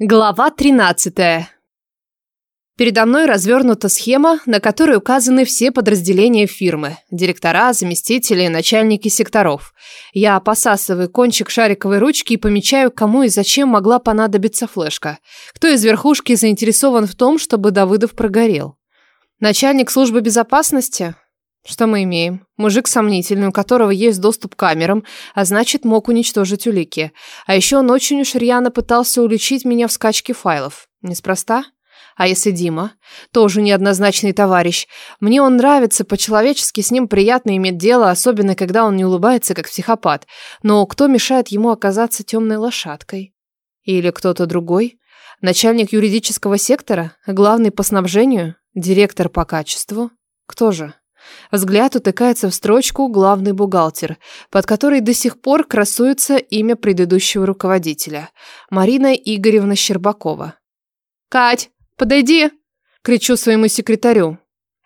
Глава 13. Передо мной развернута схема, на которой указаны все подразделения фирмы. Директора, заместители, начальники секторов. Я посасываю кончик шариковой ручки и помечаю, кому и зачем могла понадобиться флешка. Кто из верхушки заинтересован в том, чтобы Давыдов прогорел. Начальник службы безопасности? Что мы имеем? Мужик сомнительный, у которого есть доступ к камерам, а значит, мог уничтожить улики. А еще он очень уж рьяно пытался уличить меня в скачке файлов. Неспроста? А если Дима? Тоже неоднозначный товарищ. Мне он нравится, по-человечески с ним приятно иметь дело, особенно когда он не улыбается, как психопат. Но кто мешает ему оказаться темной лошадкой? Или кто-то другой? Начальник юридического сектора? Главный по снабжению? Директор по качеству? Кто же? Взгляд утыкается в строчку «Главный бухгалтер», под которой до сих пор красуется имя предыдущего руководителя – Марина Игоревна Щербакова. «Кать, подойди!» – кричу своему секретарю.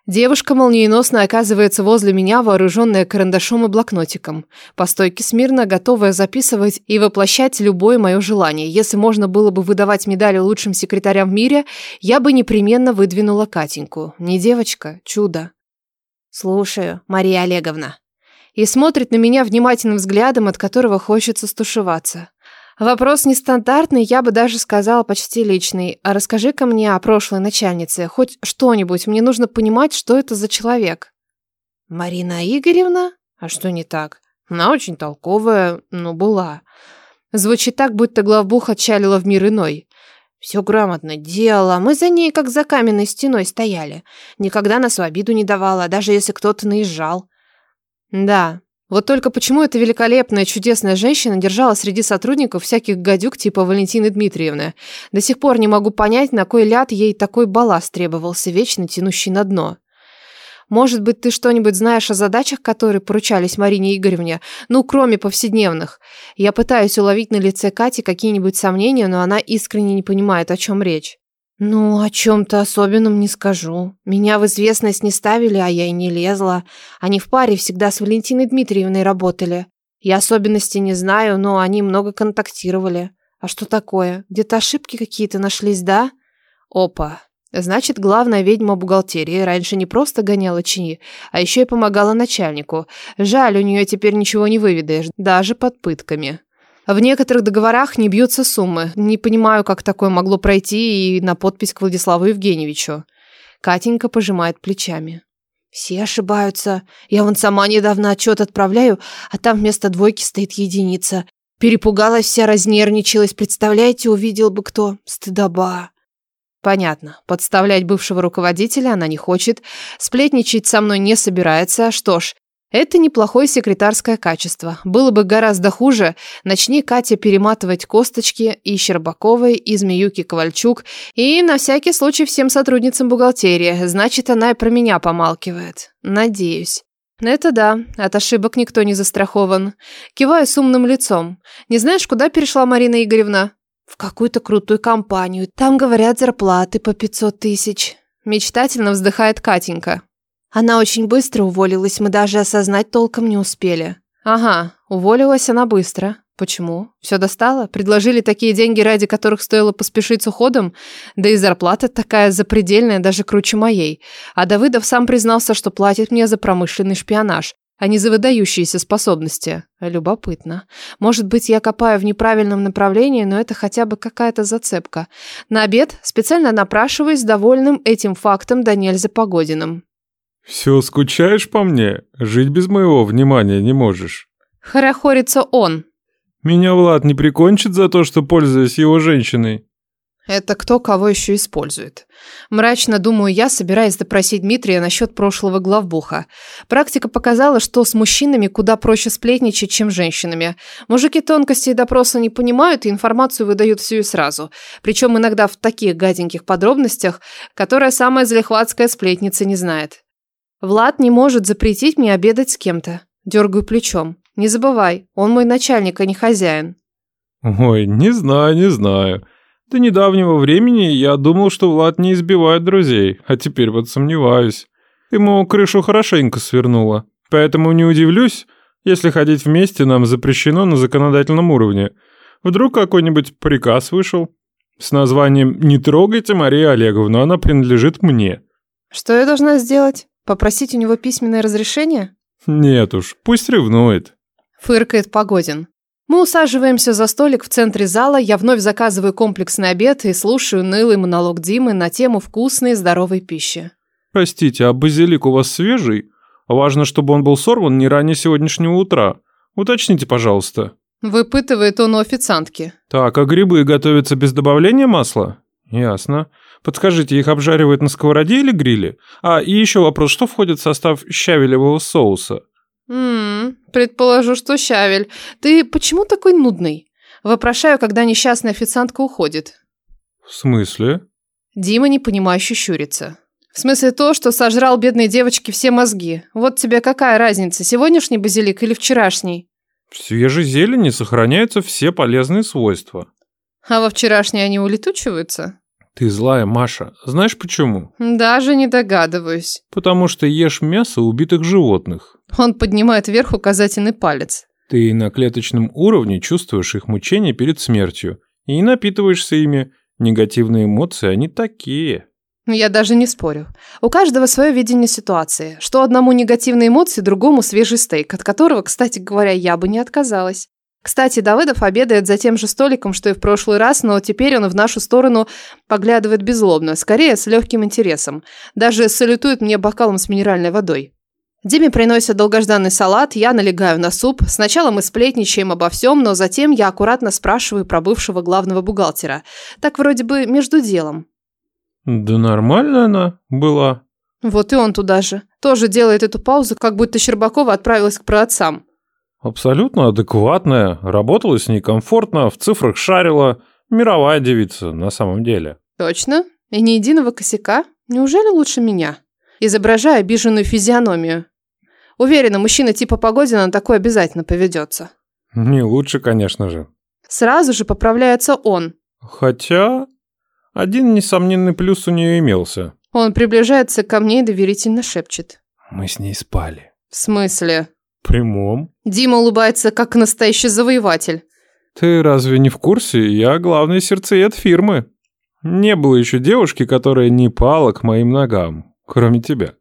Девушка молниеносно оказывается возле меня, вооруженная карандашом и блокнотиком. По стойке смирно, готовая записывать и воплощать любое мое желание. Если можно было бы выдавать медали лучшим секретарям в мире, я бы непременно выдвинула Катеньку. Не девочка, чудо. «Слушаю, Мария Олеговна». И смотрит на меня внимательным взглядом, от которого хочется стушеваться. Вопрос нестандартный, я бы даже сказала почти личный. А расскажи-ка мне о прошлой начальнице, хоть что-нибудь, мне нужно понимать, что это за человек. Марина Игоревна? А что не так? Она очень толковая, но была. Звучит так, будто главбух отчалила в мир иной. Все грамотно делала. Мы за ней, как за каменной стеной, стояли. Никогда нас в обиду не давала, даже если кто-то наезжал. Да, вот только почему эта великолепная, чудесная женщина держала среди сотрудников всяких гадюк типа Валентины Дмитриевны? До сих пор не могу понять, на кой ляд ей такой балласт требовался, вечно тянущий на дно. Может быть, ты что-нибудь знаешь о задачах, которые поручались Марине Игоревне, ну, кроме повседневных. Я пытаюсь уловить на лице Кати какие-нибудь сомнения, но она искренне не понимает, о чем речь. «Ну, о чем-то особенном не скажу. Меня в известность не ставили, а я и не лезла. Они в паре всегда с Валентиной Дмитриевной работали. Я особенностей не знаю, но они много контактировали. А что такое? Где-то ошибки какие-то нашлись, да? Опа, Значит, главная ведьма бухгалтерии раньше не просто гоняла чини, а еще и помогала начальнику. Жаль, у нее теперь ничего не выведаешь, даже под пытками. В некоторых договорах не бьются суммы. Не понимаю, как такое могло пройти и на подпись к Владиславу Евгеньевичу. Катенька пожимает плечами. Все ошибаются. Я вон сама недавно отчет отправляю, а там вместо двойки стоит единица. Перепугалась вся, разнервничалась. Представляете, увидел бы кто. Стыдоба. Понятно. Подставлять бывшего руководителя она не хочет, сплетничать со мной не собирается. Что ж, это неплохое секретарское качество. Было бы гораздо хуже, начни Катя перематывать косточки и Щербаковой, и Змеюки Ковальчук, и на всякий случай всем сотрудницам бухгалтерии. Значит, она и про меня помалкивает. Надеюсь. Это да, от ошибок никто не застрахован. Киваю с умным лицом. Не знаешь, куда перешла Марина Игоревна? В какую-то крутую компанию. Там, говорят, зарплаты по 500 тысяч. Мечтательно вздыхает Катенька. Она очень быстро уволилась, мы даже осознать толком не успели. Ага, уволилась она быстро. Почему? Все достало? Предложили такие деньги, ради которых стоило поспешить с уходом? Да и зарплата такая запредельная, даже круче моей. А Давыдов сам признался, что платит мне за промышленный шпионаж а не за выдающиеся способности. Любопытно. Может быть, я копаю в неправильном направлении, но это хотя бы какая-то зацепка. На обед специально напрашиваюсь довольным этим фактом да нельзя Погодиным. «Все скучаешь по мне? Жить без моего внимания не можешь?» Хорохорится он. «Меня Влад не прикончит за то, что пользуюсь его женщиной?» Это кто кого еще использует. Мрачно думаю я, собираясь допросить Дмитрия насчет прошлого главбуха. Практика показала, что с мужчинами куда проще сплетничать, чем женщинами. Мужики тонкостей допроса не понимают и информацию выдают всю и сразу. Причем иногда в таких гаденьких подробностях, которые самая залихватская сплетница не знает. Влад не может запретить мне обедать с кем-то. Дергаю плечом. Не забывай, он мой начальник, а не хозяин. Ой, не знаю, не знаю. До недавнего времени я думал, что Влад не избивает друзей, а теперь вот сомневаюсь. Ему крышу хорошенько свернуло. Поэтому не удивлюсь, если ходить вместе нам запрещено на законодательном уровне. Вдруг какой-нибудь приказ вышел? С названием «Не трогайте Марию Олеговну, она принадлежит мне». Что я должна сделать? Попросить у него письменное разрешение? Нет уж, пусть ревнует. Фыркает Погодин. Мы усаживаемся за столик в центре зала, я вновь заказываю комплексный обед и слушаю нылый монолог Димы на тему вкусной и здоровой пищи. Простите, а базилик у вас свежий? Важно, чтобы он был сорван не ранее сегодняшнего утра. Уточните, пожалуйста. Выпытывает он у официантки. Так, а грибы готовятся без добавления масла? Ясно. Подскажите, их обжаривают на сковороде или гриле? А, и еще вопрос, что входит в состав щавелевого соуса? Ммм, предположу, что щавель. Ты почему такой нудный? Вопрошаю, когда несчастная официантка уходит. В смысле? Дима непонимающе щурится. В смысле то, что сожрал бедной девочке все мозги. Вот тебе какая разница, сегодняшний базилик или вчерашний? В свежей зелени сохраняются все полезные свойства. А во вчерашней они улетучиваются? Ты злая, Маша. Знаешь почему? Даже не догадываюсь. Потому что ешь мясо убитых животных. Он поднимает вверх указательный палец. Ты на клеточном уровне чувствуешь их мучения перед смертью и напитываешься ими. Негативные эмоции, они такие. Я даже не спорю. У каждого свое видение ситуации. Что одному негативные эмоции, другому свежий стейк, от которого, кстати говоря, я бы не отказалась. Кстати, Давыдов обедает за тем же столиком, что и в прошлый раз, но теперь он в нашу сторону поглядывает беззлобно, скорее с легким интересом. Даже салютует мне бокалом с минеральной водой. Диме приносят долгожданный салат, я налегаю на суп. Сначала мы сплетничаем обо всем, но затем я аккуратно спрашиваю про бывшего главного бухгалтера. Так вроде бы между делом. Да нормально она была. Вот и он туда же. Тоже делает эту паузу, как будто Щербакова отправилась к праотцам. Абсолютно адекватная, работала с ней комфортно, в цифрах шарила. Мировая девица на самом деле. Точно? И ни единого косяка? Неужели лучше меня? Изображая обиженную физиономию. Уверена, мужчина типа Погодина на такой обязательно поведется. Не лучше, конечно же. Сразу же поправляется он. Хотя, один несомненный плюс у нее имелся. Он приближается ко мне и доверительно шепчет. Мы с ней спали. В смысле? Прямом. Дима улыбается, как настоящий завоеватель. Ты разве не в курсе? Я главный сердцеед фирмы. Не было еще девушки, которая не пала к моим ногам, кроме тебя.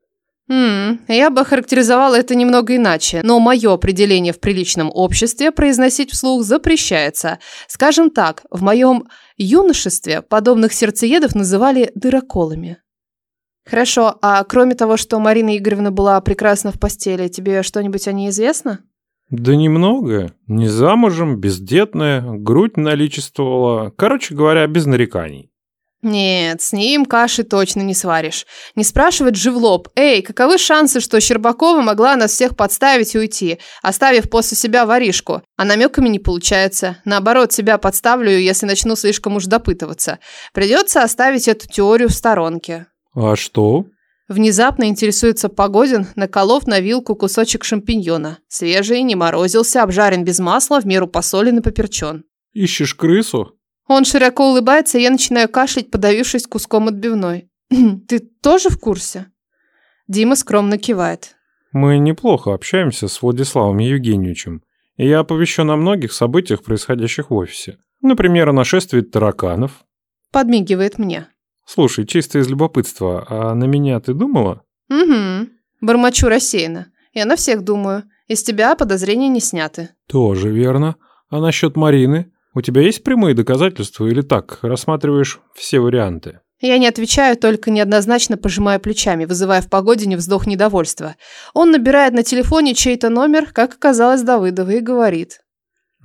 Хм, я бы характеризовала это немного иначе, но мое определение в приличном обществе произносить вслух запрещается. Скажем так, в моем юношестве подобных сердцеедов называли дыроколами. Хорошо, а кроме того, что Марина Игоревна была прекрасна в постели, тебе что-нибудь о ней известно? Да немного. Не замужем, бездетная, грудь наличествовала. Короче говоря, без нареканий. Нет, с ним каши точно не сваришь. Не спрашивать же в лоб. Эй, каковы шансы, что Щербакова могла нас всех подставить и уйти, оставив после себя воришку? А намеками не получается. Наоборот, себя подставлю, если начну слишком уж допытываться. Придется оставить эту теорию в сторонке. А что? Внезапно интересуется Погодин, наколов на вилку кусочек шампиньона. Свежий, не морозился, обжарен без масла, в меру посолен и поперчен. Ищешь крысу? Он широко улыбается, и я начинаю кашлять, подавившись куском отбивной. «Ты тоже в курсе?» Дима скромно кивает. Мы неплохо общаемся с Владиславом Евгеньевичем, и я оповещен о многих событиях, происходящих в офисе. Например, о нашествии тараканов. Подмигивает мне. Слушай, чисто из любопытства, а на меня ты думала? Угу. Бормочу рассеянно. Я на всех думаю. Из тебя подозрения не сняты. Тоже верно. А насчет Марины? У тебя есть прямые доказательства или так, рассматриваешь все варианты? Я не отвечаю, только неоднозначно пожимая плечами, вызывая в Погодине вздох недовольства. Он набирает на телефоне чей-то номер, как оказалось Давыдова, и говорит.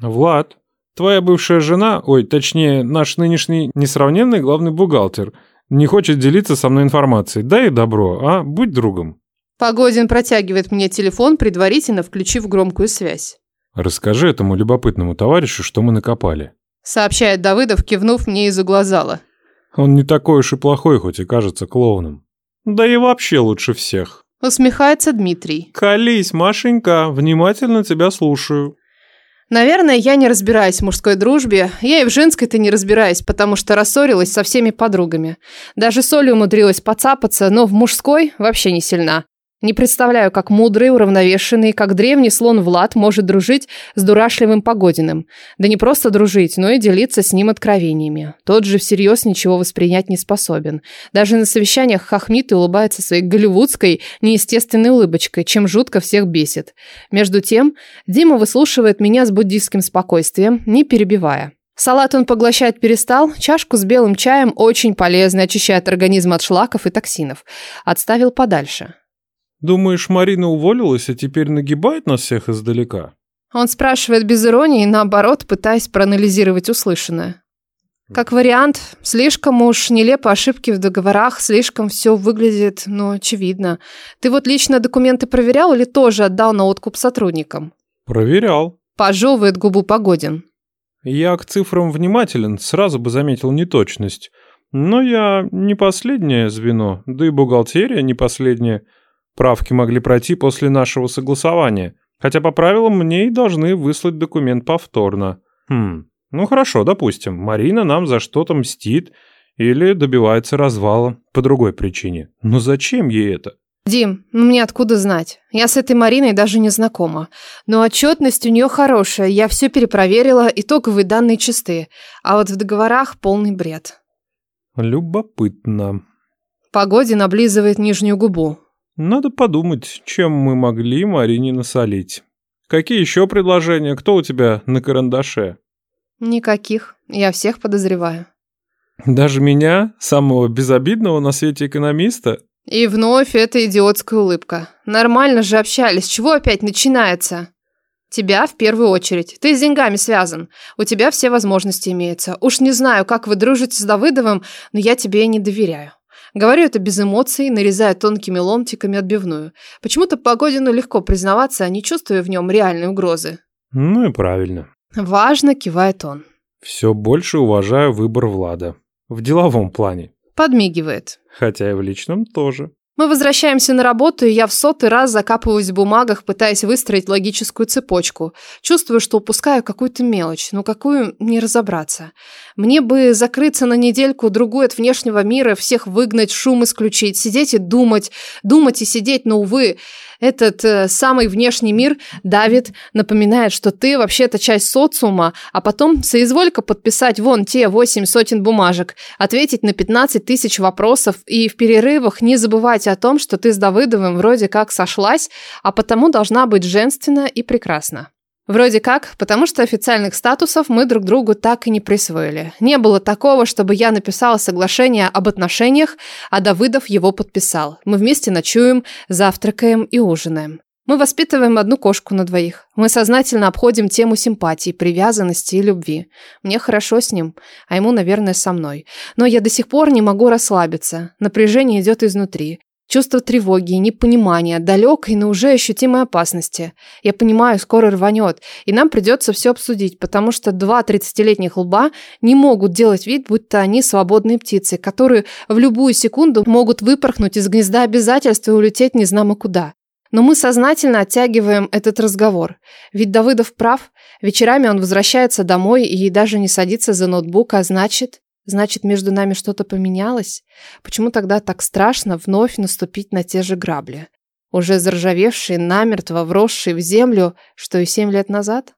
«Влад, твоя бывшая жена, ой, точнее, наш нынешний несравненный главный бухгалтер, не хочет делиться со мной информацией. Дай добро, а? Будь другом». Погодин протягивает мне телефон, предварительно включив громкую связь. «Расскажи этому любопытному товарищу, что мы накопали». Сообщает Давыдов, кивнув мне из угла зала. Он не такой уж и плохой, хоть и кажется клоуном. Да и вообще лучше всех. Усмехается Дмитрий. Колись, Машенька, внимательно тебя слушаю. Наверное, я не разбираюсь в мужской дружбе. Я и в женской-то не разбираюсь, потому что рассорилась со всеми подругами. Даже с Олей умудрилась поцапаться, но в мужской вообще не сильна. Не представляю, как мудрый, уравновешенный, как древний слон Влад может дружить с дурашливым Погодиным. Да не просто дружить, но и делиться с ним откровениями. Тот же всерьез ничего воспринять не способен. Даже на совещаниях хохмит и улыбается своей голливудской, неестественной улыбочкой, чем жутко всех бесит. Между тем, Дима выслушивает меня с буддийским спокойствием, не перебивая. Салат он поглощать перестал, чашку с белым чаем очень полезный, очищает организм от шлаков и токсинов. Отставил подальше. Думаешь, Марина уволилась, и теперь нагибает нас всех издалека? Он спрашивает без иронии, наоборот, пытаясь проанализировать услышанное. Как вариант, слишком уж нелепо ошибки в договорах, слишком все выглядит, ну, очевидно. Ты вот лично документы проверял или тоже отдал на откуп сотрудникам? Проверял. Пожевывает губу Погодин. Я к цифрам внимателен, сразу бы заметил неточность. Но я не последнее звено, да и бухгалтерия не последняя. Правки могли пройти после нашего согласования, хотя по правилам мне и должны выслать документ повторно. Хм, ну хорошо, допустим, Марина нам за что-то мстит или добивается развала по другой причине. Но зачем ей это? Дим, ну мне откуда знать? Я с этой Мариной даже не знакома. Но отчетность у нее хорошая, я все перепроверила, итоговые данные чистые. А вот в договорах полный бред. Любопытно. Погодин облизывает нижнюю губу. Надо подумать, чем мы могли Марине насолить. Какие еще предложения? Кто у тебя на карандаше? Никаких. Я всех подозреваю. Даже меня, самого безобидного на свете экономиста? И вновь эта идиотская улыбка. Нормально же общались. Чего опять начинается? Тебя в первую очередь. Ты с деньгами связан. У тебя все возможности имеются. Уж не знаю, как вы дружите с Давыдовым, но я тебе не доверяю. Говорю это без эмоций, нарезая тонкими ломтиками отбивную. Почему-то Погодину легко признаваться, не чувствуя в нем реальной угрозы. Ну и правильно. Важно, кивает он. Все больше уважаю выбор Влада. В деловом плане. Подмигивает. Хотя и в личном тоже. Мы возвращаемся на работу, и я в сотый раз закапываюсь в бумагах, пытаясь выстроить логическую цепочку. Чувствую, что упускаю какую-то мелочь, но какую не разобраться. Мне бы закрыться на недельку-другую от внешнего мира, всех выгнать, шум исключить, сидеть и думать, думать и сидеть, но, увы, этот э, самый внешний мир давит, напоминает, что ты вообще-то часть социума, а потом соизволь-ка подписать вон те восемь сотен бумажек, ответить на 15 тысяч вопросов и в перерывах не забывать о том, что ты с Давыдовым вроде как сошлась, а потому должна быть женственна и прекрасна. Вроде как, потому что официальных статусов мы друг другу так и не присвоили. Не было такого, чтобы я написала соглашение об отношениях, а Давыдов его подписал. Мы вместе ночуем, завтракаем и ужинаем. Мы воспитываем одну кошку на двоих. Мы сознательно обходим тему симпатии, привязанности и любви. Мне хорошо с ним, а ему, наверное, со мной. Но я до сих пор не могу расслабиться. Напряжение идет изнутри. Чувство тревоги, непонимания, далекой, но уже ощутимой опасности. Я понимаю, скоро рванет, и нам придется все обсудить, потому что два 30-летних лба не могут делать вид, будто они свободные птицы, которые в любую секунду могут выпорхнуть из гнезда обязательств и улететь незнамо куда. Но мы сознательно оттягиваем этот разговор. Ведь Давыдов прав. Вечерами он возвращается домой и даже не садится за ноутбук, а значит... Значит, между нами что-то поменялось? Почему тогда так страшно вновь наступить на те же грабли? Уже заржавевшие, намертво вросшие в землю, что и семь лет назад?